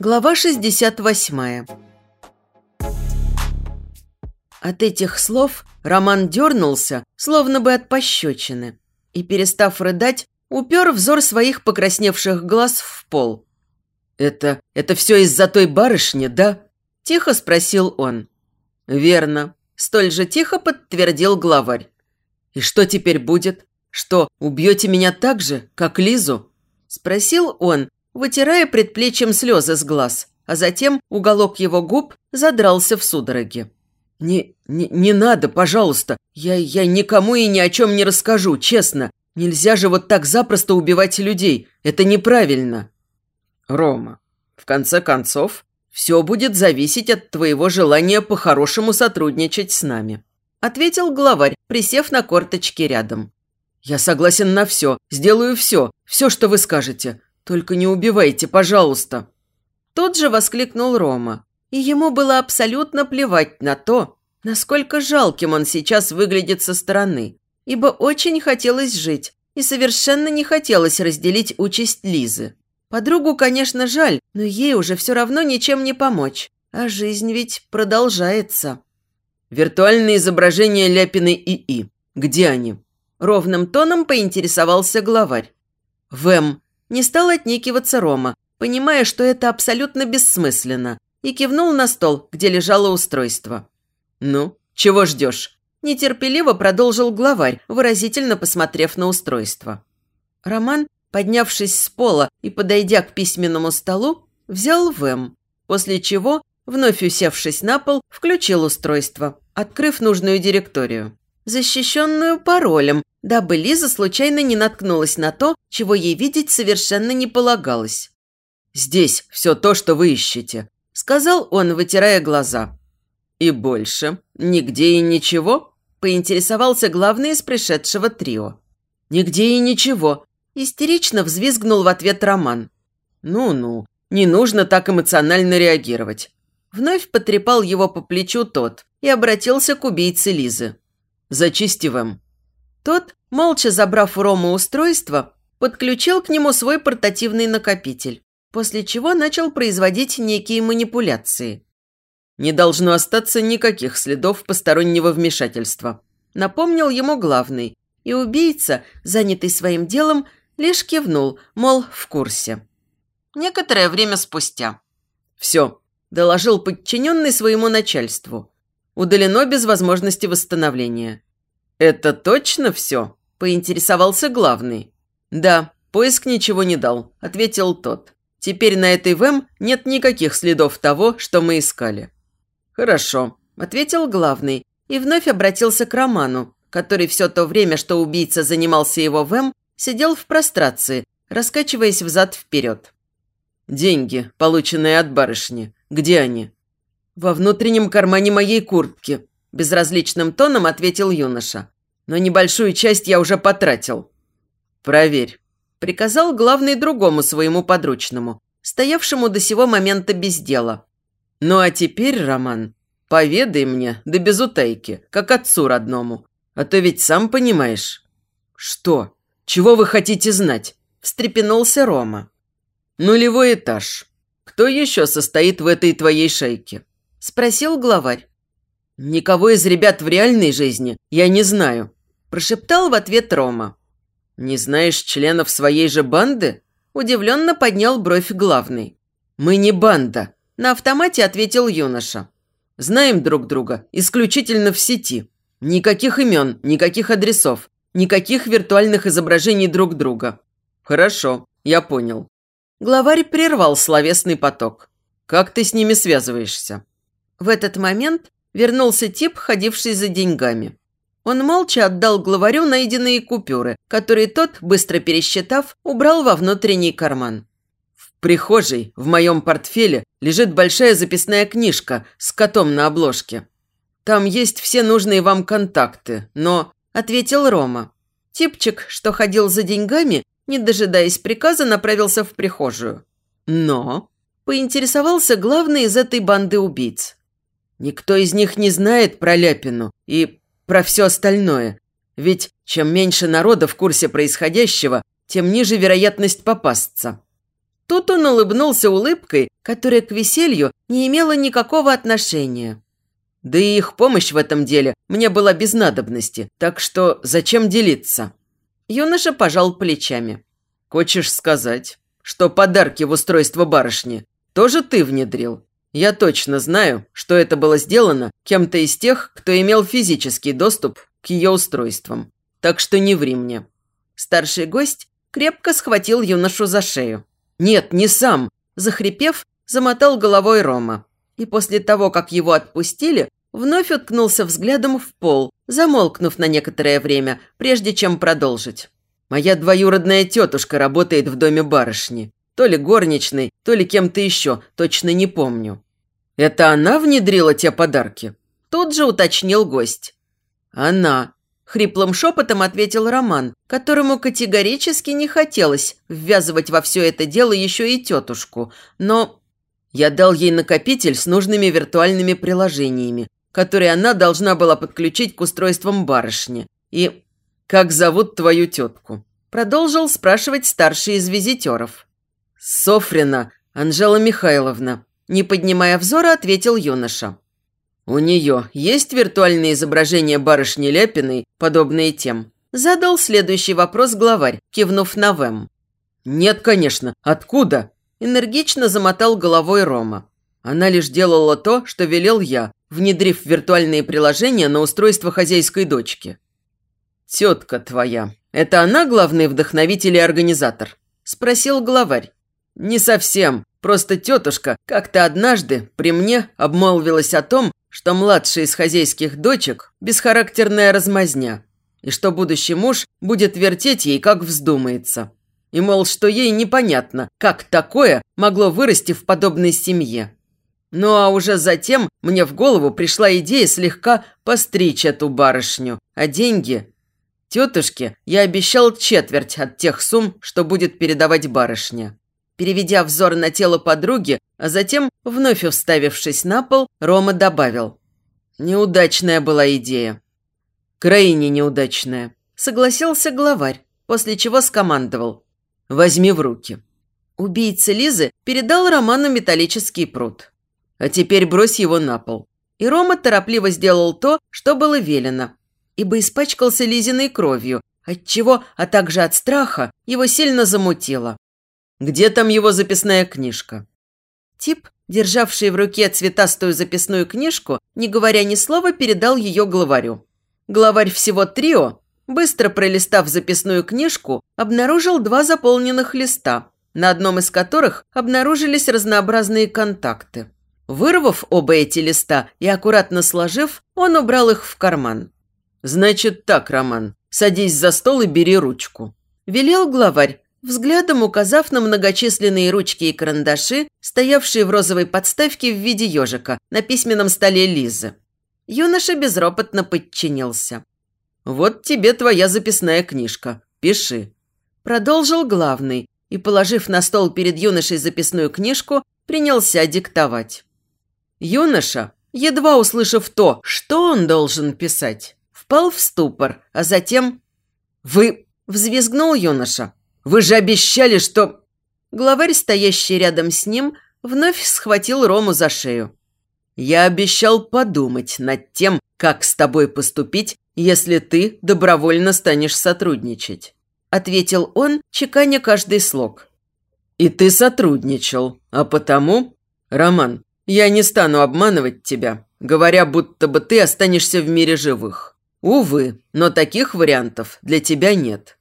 Глава 68 От этих слов Роман дернулся, словно бы от пощечины, и, перестав рыдать, упер взор своих покрасневших глаз в пол. «Это... это все из-за той барышни, да?» – тихо спросил он. «Верно», – столь же тихо подтвердил главарь. «И что теперь будет? Что, убьете меня так же, как Лизу?» – спросил он, вытирая предплечьем слезы с глаз, а затем уголок его губ задрался в судороге. «Не, не, не надо, пожалуйста. Я, я никому и ни о чем не расскажу, честно. Нельзя же вот так запросто убивать людей. Это неправильно». «Рома, в конце концов, все будет зависеть от твоего желания по-хорошему сотрудничать с нами», ответил главарь, присев на корточки рядом. «Я согласен на все, сделаю все, все, что вы скажете. «Только не убивайте, пожалуйста!» Тут же воскликнул Рома. И ему было абсолютно плевать на то, насколько жалким он сейчас выглядит со стороны, ибо очень хотелось жить и совершенно не хотелось разделить участь Лизы. Подругу, конечно, жаль, но ей уже все равно ничем не помочь, а жизнь ведь продолжается. «Виртуальные изображения Ляпиной ИИ. Где они?» Ровным тоном поинтересовался главарь. «ВЭМ», не стал отнекиваться Рома, понимая, что это абсолютно бессмысленно, и кивнул на стол, где лежало устройство. «Ну, чего ждешь?» Нетерпеливо продолжил главарь, выразительно посмотрев на устройство. Роман, поднявшись с пола и подойдя к письменному столу, взял ВЭМ, после чего, вновь усевшись на пол, включил устройство, открыв нужную директорию защищенную паролем, дабы Лиза случайно не наткнулась на то, чего ей видеть совершенно не полагалось. «Здесь все то, что вы ищете», – сказал он, вытирая глаза. «И больше? Нигде и ничего?» – поинтересовался главный из пришедшего трио. «Нигде и ничего», – истерично взвизгнул в ответ Роман. «Ну-ну, не нужно так эмоционально реагировать». Вновь потрепал его по плечу тот и обратился к убийце Лизы. Зачистиваем». Тот, молча забрав у Рома устройство, подключил к нему свой портативный накопитель, после чего начал производить некие манипуляции. «Не должно остаться никаких следов постороннего вмешательства», напомнил ему главный, и убийца, занятый своим делом, лишь кивнул, мол, в курсе. Некоторое время спустя. «Все», – доложил подчиненный своему начальству. Удалено без возможности восстановления. «Это точно все?» – поинтересовался главный. «Да, поиск ничего не дал», – ответил тот. «Теперь на этой ВЭМ нет никаких следов того, что мы искали». «Хорошо», – ответил главный и вновь обратился к Роману, который все то время, что убийца занимался его ВЭМ, сидел в прострации, раскачиваясь взад-вперед. «Деньги, полученные от барышни, где они?» «Во внутреннем кармане моей куртки», – безразличным тоном ответил юноша. «Но небольшую часть я уже потратил». «Проверь», – приказал главный другому своему подручному, стоявшему до сего момента без дела. «Ну а теперь, Роман, поведай мне, да без утайки, как отцу родному, а то ведь сам понимаешь». «Что? Чего вы хотите знать?» – встрепенулся Рома. «Нулевой этаж. Кто еще состоит в этой твоей шейке?» – спросил главарь. «Никого из ребят в реальной жизни я не знаю», – прошептал в ответ Рома. «Не знаешь членов своей же банды?» – удивленно поднял бровь главный. «Мы не банда», – на автомате ответил юноша. «Знаем друг друга исключительно в сети. Никаких имен, никаких адресов, никаких виртуальных изображений друг друга». «Хорошо, я понял». Главарь прервал словесный поток. «Как ты с ними связываешься?» В этот момент вернулся тип, ходивший за деньгами. Он молча отдал главарю найденные купюры, которые тот, быстро пересчитав, убрал во внутренний карман. В прихожей, в моем портфеле, лежит большая записная книжка с котом на обложке. Там есть все нужные вам контакты, но...» – ответил Рома. Типчик, что ходил за деньгами, не дожидаясь приказа, направился в прихожую. Но поинтересовался главный из этой банды убийц. Никто из них не знает про Ляпину и про все остальное. Ведь чем меньше народа в курсе происходящего, тем ниже вероятность попасться. Тут он улыбнулся улыбкой, которая к веселью не имела никакого отношения. Да и их помощь в этом деле мне была без надобности, так что зачем делиться? Юноша пожал плечами. «Хочешь сказать, что подарки в устройство барышни тоже ты внедрил? Я точно знаю, что это было сделано кем-то из тех, кто имел физический доступ к ее устройствам. Так что не ври мне». Старший гость крепко схватил юношу за шею. «Нет, не сам!» Захрипев, замотал головой Рома. И после того, как его отпустили, вновь уткнулся взглядом в пол, замолкнув на некоторое время, прежде чем продолжить. «Моя двоюродная тетушка работает в доме барышни. То ли горничной, то ли кем-то еще, точно не помню». «Это она внедрила те подарки?» Тут же уточнил гость. «Она», Хриплым шепотом ответил Роман, которому категорически не хотелось ввязывать во все это дело еще и тетушку. Но я дал ей накопитель с нужными виртуальными приложениями, которые она должна была подключить к устройствам барышни. И «Как зовут твою тетку?» Продолжил спрашивать старший из визитеров. «Софрина Анжела Михайловна», не поднимая взора, ответил юноша. «У нее есть виртуальные изображения барышни Ляпиной, подобные тем?» Задал следующий вопрос главарь, кивнув на Вэм. «Нет, конечно. Откуда?» Энергично замотал головой Рома. Она лишь делала то, что велел я, внедрив виртуальные приложения на устройство хозяйской дочки. «Тетка твоя. Это она главный вдохновитель и организатор?» – спросил главарь. «Не совсем. Просто тетушка как-то однажды при мне обмолвилась о том, что младшая из хозяйских дочек – бесхарактерная размазня, и что будущий муж будет вертеть ей, как вздумается. И, мол, что ей непонятно, как такое могло вырасти в подобной семье. Ну а уже затем мне в голову пришла идея слегка постричь эту барышню, а деньги... Тетушке я обещал четверть от тех сумм, что будет передавать барышня. Переведя взор на тело подруги, а затем, вновь уставившись на пол, Рома добавил. Неудачная была идея. Крайне неудачная. Согласился главарь, после чего скомандовал. Возьми в руки. Убийца Лизы передал Роману металлический пруд. А теперь брось его на пол. И Рома торопливо сделал то, что было велено, ибо испачкался Лизиной кровью, отчего, а также от страха, его сильно замутило. Где там его записная книжка?» Тип, державший в руке цветастую записную книжку, не говоря ни слова, передал ее главарю. Главарь всего трио, быстро пролистав записную книжку, обнаружил два заполненных листа, на одном из которых обнаружились разнообразные контакты. Вырвав оба эти листа и аккуратно сложив, он убрал их в карман. «Значит так, Роман, садись за стол и бери ручку», – велел главарь, взглядом указав на многочисленные ручки и карандаши, стоявшие в розовой подставке в виде ежика на письменном столе Лизы. Юноша безропотно подчинился. «Вот тебе твоя записная книжка. Пиши». Продолжил главный и, положив на стол перед юношей записную книжку, принялся диктовать. Юноша, едва услышав то, что он должен писать, впал в ступор, а затем... «Вы...» – взвизгнул юноша, вы же обещали, что...» Главарь, стоящий рядом с ним, вновь схватил Рому за шею. «Я обещал подумать над тем, как с тобой поступить, если ты добровольно станешь сотрудничать», ответил он, чеканя каждый слог. «И ты сотрудничал, а потому...» «Роман, я не стану обманывать тебя, говоря, будто бы ты останешься в мире живых. Увы, но таких вариантов для тебя нет.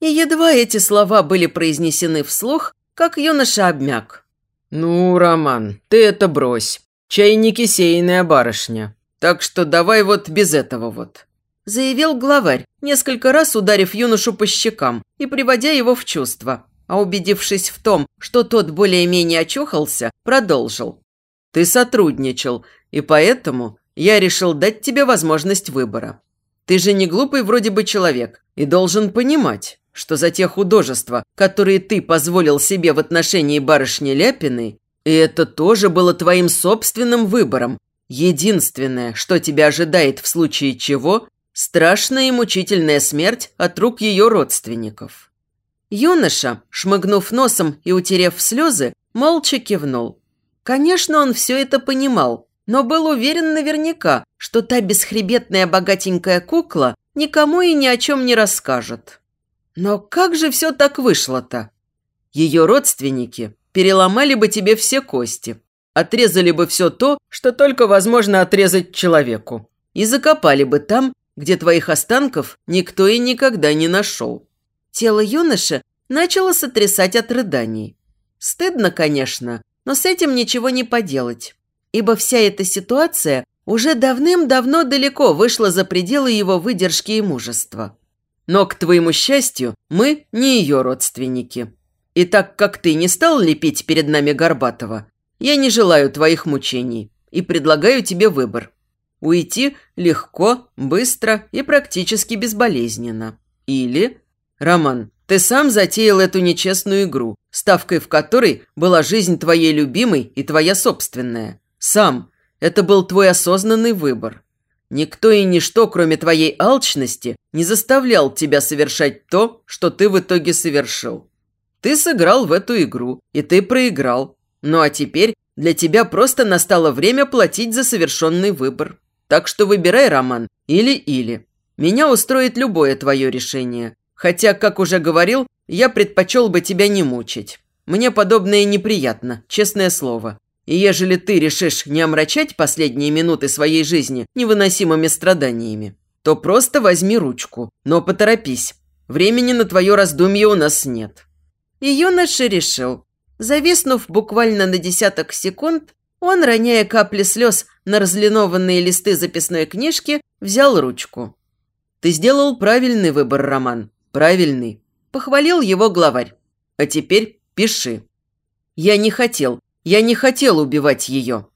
И едва эти слова были произнесены вслух, как юноша обмяк. «Ну, Роман, ты это брось. Чайники сеянная барышня. Так что давай вот без этого вот», – заявил главарь, несколько раз ударив юношу по щекам и приводя его в чувство. А убедившись в том, что тот более-менее очухался, продолжил. «Ты сотрудничал, и поэтому я решил дать тебе возможность выбора. Ты же не глупый вроде бы человек и должен понимать, что за те художества, которые ты позволил себе в отношении барышни Ляпиной, и это тоже было твоим собственным выбором. Единственное, что тебя ожидает в случае чего – страшная и мучительная смерть от рук ее родственников. Юноша, шмыгнув носом и утерев слезы, молча кивнул. Конечно, он все это понимал, но был уверен наверняка, что та бесхребетная богатенькая кукла никому и ни о чем не расскажет. Но как же все так вышло-то? Ее родственники переломали бы тебе все кости, отрезали бы все то, что только возможно отрезать человеку, и закопали бы там, где твоих останков никто и никогда не нашел. Тело юноши начало сотрясать от рыданий. Стыдно, конечно, но с этим ничего не поделать, ибо вся эта ситуация уже давным-давно далеко вышла за пределы его выдержки и мужества. Но, к твоему счастью, мы не ее родственники. И так как ты не стал лепить перед нами Горбатова, я не желаю твоих мучений и предлагаю тебе выбор. Уйти легко, быстро и практически безболезненно. Или... Роман, ты сам затеял эту нечестную игру, ставкой в которой была жизнь твоей любимой и твоя собственная. Сам. Это был твой осознанный выбор. Никто и ничто, кроме твоей алчности, не заставлял тебя совершать то, что ты в итоге совершил. Ты сыграл в эту игру, и ты проиграл. Ну а теперь для тебя просто настало время платить за совершенный выбор. Так что выбирай, Роман, или-или. Меня устроит любое твое решение. Хотя, как уже говорил, я предпочел бы тебя не мучить. Мне подобное неприятно, честное слово. И ежели ты решишь не омрачать последние минуты своей жизни невыносимыми страданиями, то просто возьми ручку, но поторопись. Времени на твое раздумье у нас нет». И юноша решил. Зависнув буквально на десяток секунд, он, роняя капли слез на разлинованные листы записной книжки, взял ручку. «Ты сделал правильный выбор, Роман. Правильный», – похвалил его главарь. «А теперь пиши». «Я не хотел, я не хотел убивать ее».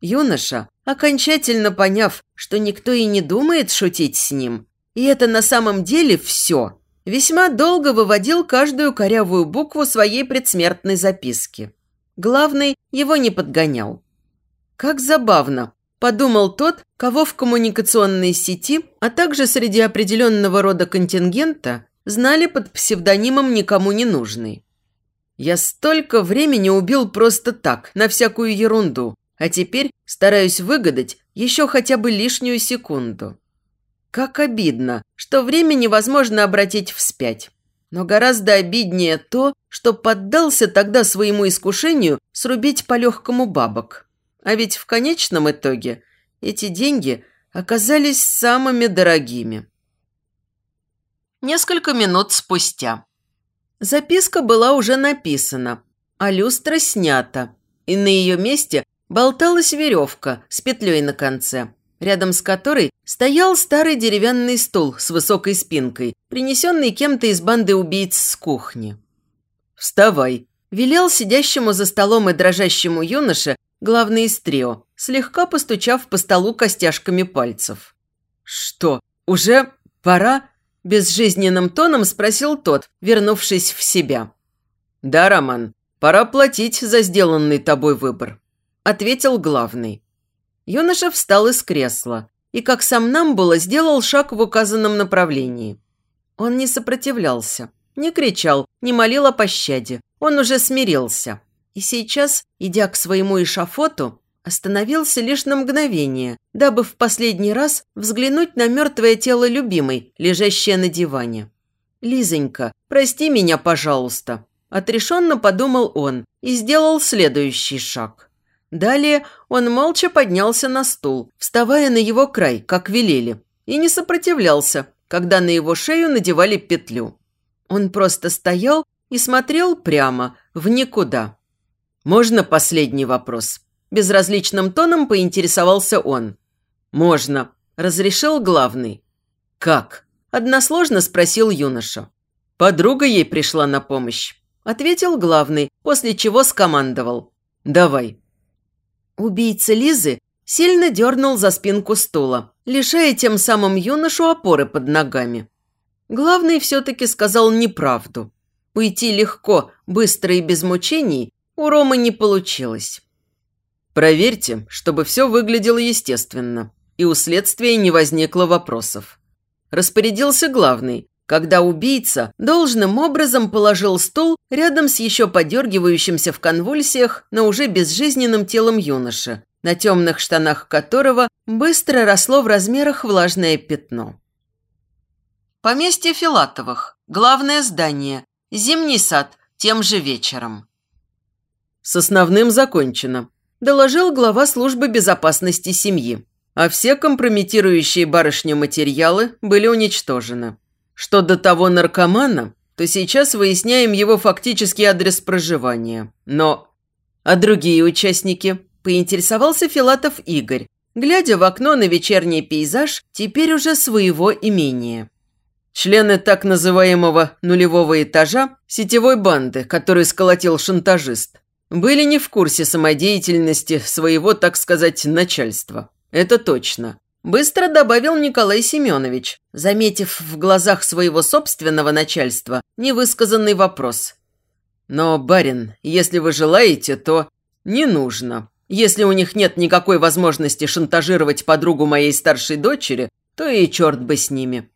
Юноша, окончательно поняв, что никто и не думает шутить с ним, и это на самом деле все, весьма долго выводил каждую корявую букву своей предсмертной записки. Главный его не подгонял. Как забавно, подумал тот, кого в коммуникационной сети, а также среди определенного рода контингента знали под псевдонимом «никому не нужный». Я столько времени убил просто так, на всякую ерунду, а теперь стараюсь выгадать еще хотя бы лишнюю секунду. Как обидно, что время невозможно обратить вспять. Но гораздо обиднее то, что поддался тогда своему искушению срубить по-легкому бабок. А ведь в конечном итоге эти деньги оказались самыми дорогими. Несколько минут спустя. Записка была уже написана, а люстра снята, и на ее месте болталась веревка с петлей на конце, рядом с которой стоял старый деревянный стул с высокой спинкой, принесенный кем-то из банды убийц с кухни. «Вставай!» – велел сидящему за столом и дрожащему юноше главный из трио, слегка постучав по столу костяшками пальцев. «Что, уже пора?» Безжизненным тоном спросил тот, вернувшись в себя. «Да, Роман, пора платить за сделанный тобой выбор», – ответил главный. Юноша встал из кресла и, как сам нам было, сделал шаг в указанном направлении. Он не сопротивлялся, не кричал, не молил о пощаде. Он уже смирился. И сейчас, идя к своему эшафоту, Остановился лишь на мгновение, дабы в последний раз взглянуть на мертвое тело любимой, лежащее на диване. «Лизонька, прости меня, пожалуйста», – отрешенно подумал он и сделал следующий шаг. Далее он молча поднялся на стул, вставая на его край, как велели, и не сопротивлялся, когда на его шею надевали петлю. Он просто стоял и смотрел прямо, в никуда. «Можно последний вопрос?» Безразличным тоном поинтересовался он. «Можно», – разрешил главный. «Как?» – односложно спросил юноша. «Подруга ей пришла на помощь», – ответил главный, после чего скомандовал. «Давай». Убийца Лизы сильно дернул за спинку стула, лишая тем самым юношу опоры под ногами. Главный все-таки сказал неправду. Уйти легко, быстро и без мучений у Ромы не получилось. Проверьте, чтобы все выглядело естественно, и у следствия не возникло вопросов. Распорядился главный, когда убийца должным образом положил стул рядом с еще подергивающимся в конвульсиях, но уже безжизненным телом юноши, на темных штанах которого быстро росло в размерах влажное пятно. Поместье Филатовых. Главное здание. Зимний сад. Тем же вечером. С основным закончено. Доложил глава службы безопасности семьи. А все компрометирующие барышню материалы были уничтожены. Что до того наркомана, то сейчас выясняем его фактический адрес проживания. Но... А другие участники? Поинтересовался Филатов Игорь, глядя в окно на вечерний пейзаж теперь уже своего имения. Члены так называемого нулевого этажа сетевой банды, которую сколотил шантажист, были не в курсе самодеятельности своего, так сказать, начальства. Это точно. Быстро добавил Николай Семенович, заметив в глазах своего собственного начальства невысказанный вопрос. «Но, барин, если вы желаете, то не нужно. Если у них нет никакой возможности шантажировать подругу моей старшей дочери, то и черт бы с ними.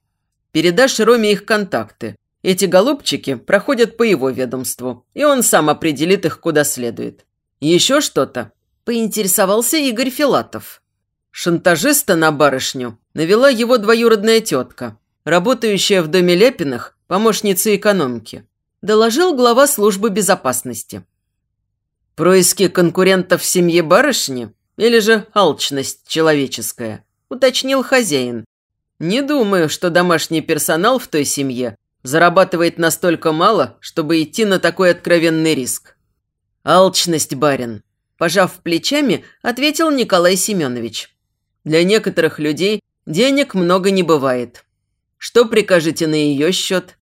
Передашь Роме их контакты. Эти голубчики проходят по его ведомству, и он сам определит их куда следует. Еще что-то?» – поинтересовался Игорь Филатов. Шантажиста на барышню навела его двоюродная тетка, работающая в доме Лепиных, помощница экономки. Доложил глава службы безопасности. «Происки конкурентов в семье барышни? Или же алчность человеческая?» – уточнил хозяин, не думаю, что домашний персонал в той семье зарабатывает настолько мало, чтобы идти на такой откровенный риск. Алчность, барин. Пожав плечами, ответил Николай Семенович. Для некоторых людей денег много не бывает. Что прикажете на ее счет?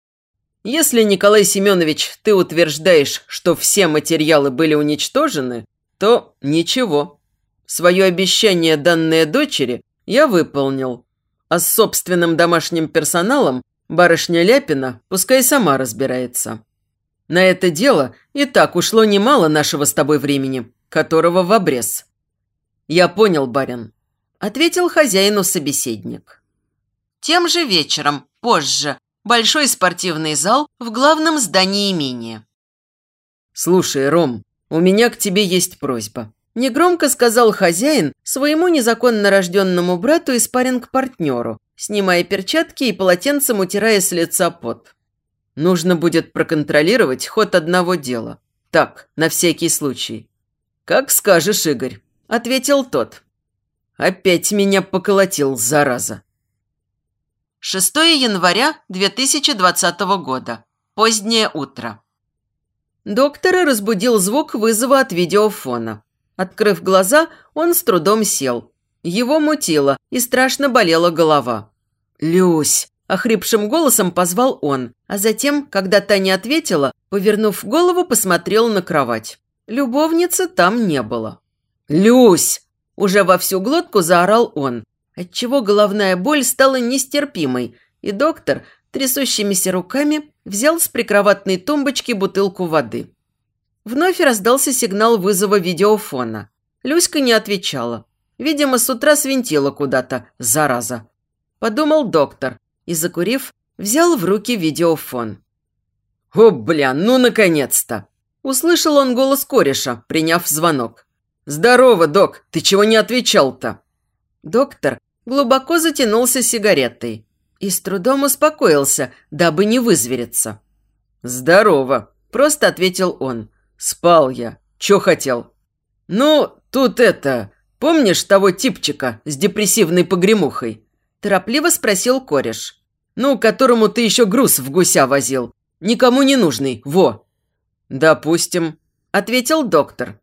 Если, Николай Семенович, ты утверждаешь, что все материалы были уничтожены, то ничего. Свое обещание, данное дочери, я выполнил. А с собственным домашним персоналом барышня Ляпина пускай сама разбирается. На это дело и так ушло немало нашего с тобой времени, которого в обрез. Я понял, барин. Ответил хозяину собеседник. Тем же вечером, позже, большой спортивный зал в главном здании имения. «Слушай, Ром, у меня к тебе есть просьба. Негромко сказал хозяин своему незаконно рожденному брату и спарринг-партнеру, снимая перчатки и полотенцем утирая с лица пот. Нужно будет проконтролировать ход одного дела. Так, на всякий случай. «Как скажешь, Игорь», – ответил тот. «Опять меня поколотил, зараза». 6 января 2020 года. Позднее утро. Доктора разбудил звук вызова от видеофона. Открыв глаза, он с трудом сел. Его мутило, и страшно болела голова. «Люсь!» – охрипшим голосом позвал он, а затем, когда та не ответила, повернув голову, посмотрел на кровать. Любовницы там не было. «Люсь!» – уже во всю глотку заорал он, отчего головная боль стала нестерпимой, и доктор, трясущимися руками, взял с прикроватной тумбочки бутылку воды. Вновь раздался сигнал вызова видеофона. Люська не отвечала. Видимо, с утра свинтила куда-то, зараза. Подумал доктор и, закурив, взял в руки видеофон. «О, бля, ну наконец-то!» Услышал он голос кореша, приняв звонок. «Здорово, док, ты чего не отвечал-то?» Доктор глубоко затянулся сигаретой и с трудом успокоился, дабы не вызвериться. «Здорово», – просто ответил он. «Спал я. Чё хотел?» «Ну, тут это... Помнишь того типчика с депрессивной погремухой?» Торопливо спросил кореш. «Ну, которому ты еще груз в гуся возил. Никому не нужный, во!» «Допустим», – ответил доктор.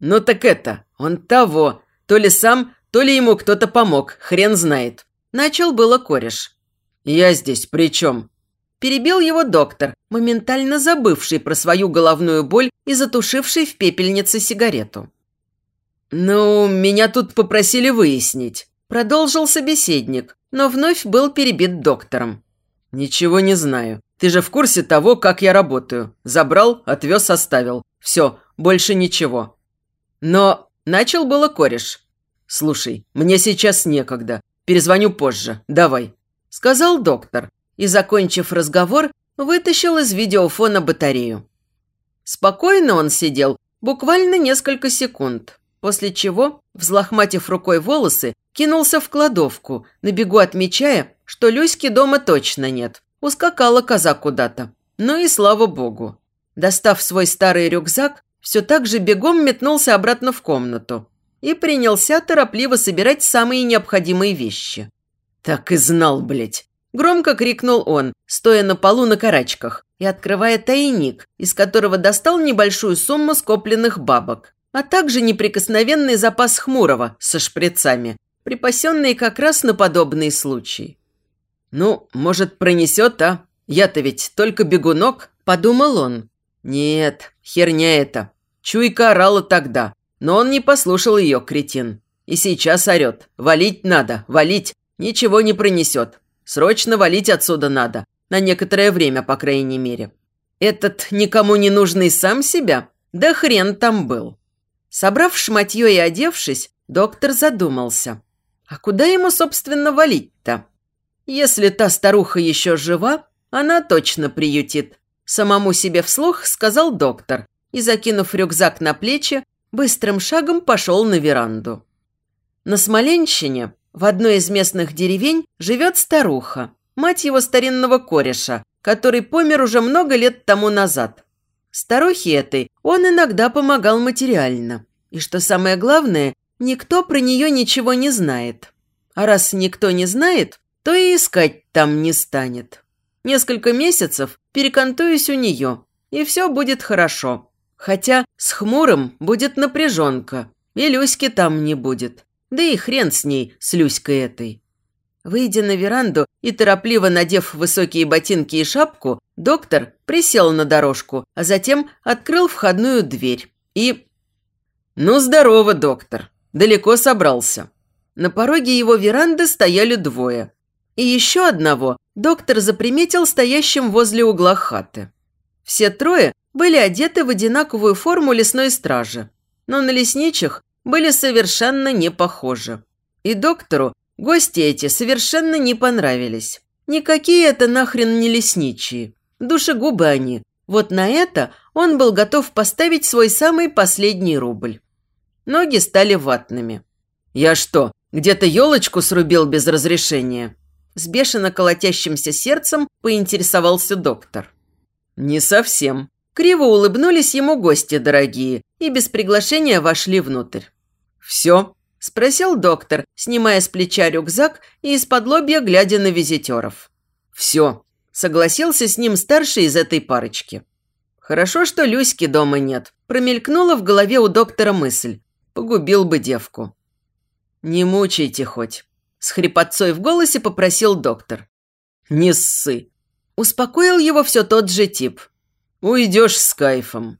«Ну так это, он того. То ли сам, то ли ему кто-то помог, хрен знает». Начал было кореш. «Я здесь при чем?» Перебил его доктор, моментально забывший про свою головную боль и затушивший в пепельнице сигарету. «Ну, меня тут попросили выяснить», – продолжил собеседник, но вновь был перебит доктором. «Ничего не знаю. Ты же в курсе того, как я работаю. Забрал, отвез, оставил. Все, больше ничего». Но начал было кореш. «Слушай, мне сейчас некогда. Перезвоню позже. Давай», – сказал доктор и, закончив разговор, вытащил из видеофона батарею. Спокойно он сидел буквально несколько секунд, после чего, взлохматив рукой волосы, кинулся в кладовку, на бегу отмечая, что Люськи дома точно нет. Ускакала коза куда-то. Ну и слава богу. Достав свой старый рюкзак, все так же бегом метнулся обратно в комнату и принялся торопливо собирать самые необходимые вещи. «Так и знал, блядь!» Громко крикнул он, стоя на полу на карачках и открывая тайник, из которого достал небольшую сумму скопленных бабок, а также неприкосновенный запас хмурого со шприцами, припасенный как раз на подобный случай. «Ну, может, пронесет, а? Я-то ведь только бегунок», – подумал он. «Нет, херня это. Чуйка орала тогда, но он не послушал ее, кретин. И сейчас орет. Валить надо, валить. Ничего не пронесет. Срочно валить отсюда надо. На некоторое время, по крайней мере. Этот никому не нужный сам себя? Да хрен там был». Собрав шматье и одевшись, доктор задумался. А куда ему, собственно, валить-то? Если та старуха еще жива, она точно приютит. Самому себе вслух сказал доктор и, закинув рюкзак на плечи, быстрым шагом пошел на веранду. На Смоленщине, в одной из местных деревень, живет старуха, мать его старинного кореша, который помер уже много лет тому назад. Старухе этой он иногда помогал материально. И что самое главное, никто про нее ничего не знает. А раз никто не знает, то и искать там не станет. Несколько месяцев перекантуюсь у нее, и все будет хорошо. Хотя с хмурым будет напряженка, и Люськи там не будет. Да и хрен с ней, с Люськой этой. Выйдя на веранду и торопливо надев высокие ботинки и шапку, доктор присел на дорожку, а затем открыл входную дверь и... «Ну, здорово, доктор. Далеко собрался». На пороге его веранды стояли двое и еще одного доктор заприметил стоящим возле угла хаты. Все трое были одеты в одинаковую форму лесной стражи, но на лесничих были совершенно не похожи. И доктору гости эти совершенно не понравились. Никакие это нахрен не лесничие. Душегубы они. Вот на это он был готов поставить свой самый последний рубль. Ноги стали ватными. «Я что, где-то елочку срубил без разрешения?» С бешено колотящимся сердцем поинтересовался доктор. «Не совсем». Криво улыбнулись ему гости дорогие и без приглашения вошли внутрь. «Все?» – спросил доктор, снимая с плеча рюкзак и из-под лобья глядя на визитеров. «Все», – согласился с ним старший из этой парочки. «Хорошо, что Люськи дома нет», – промелькнула в голове у доктора мысль. «Погубил бы девку». «Не мучайте хоть», с хрипотцой в голосе попросил доктор. «Не ссы». Успокоил его все тот же тип. «Уйдешь с кайфом».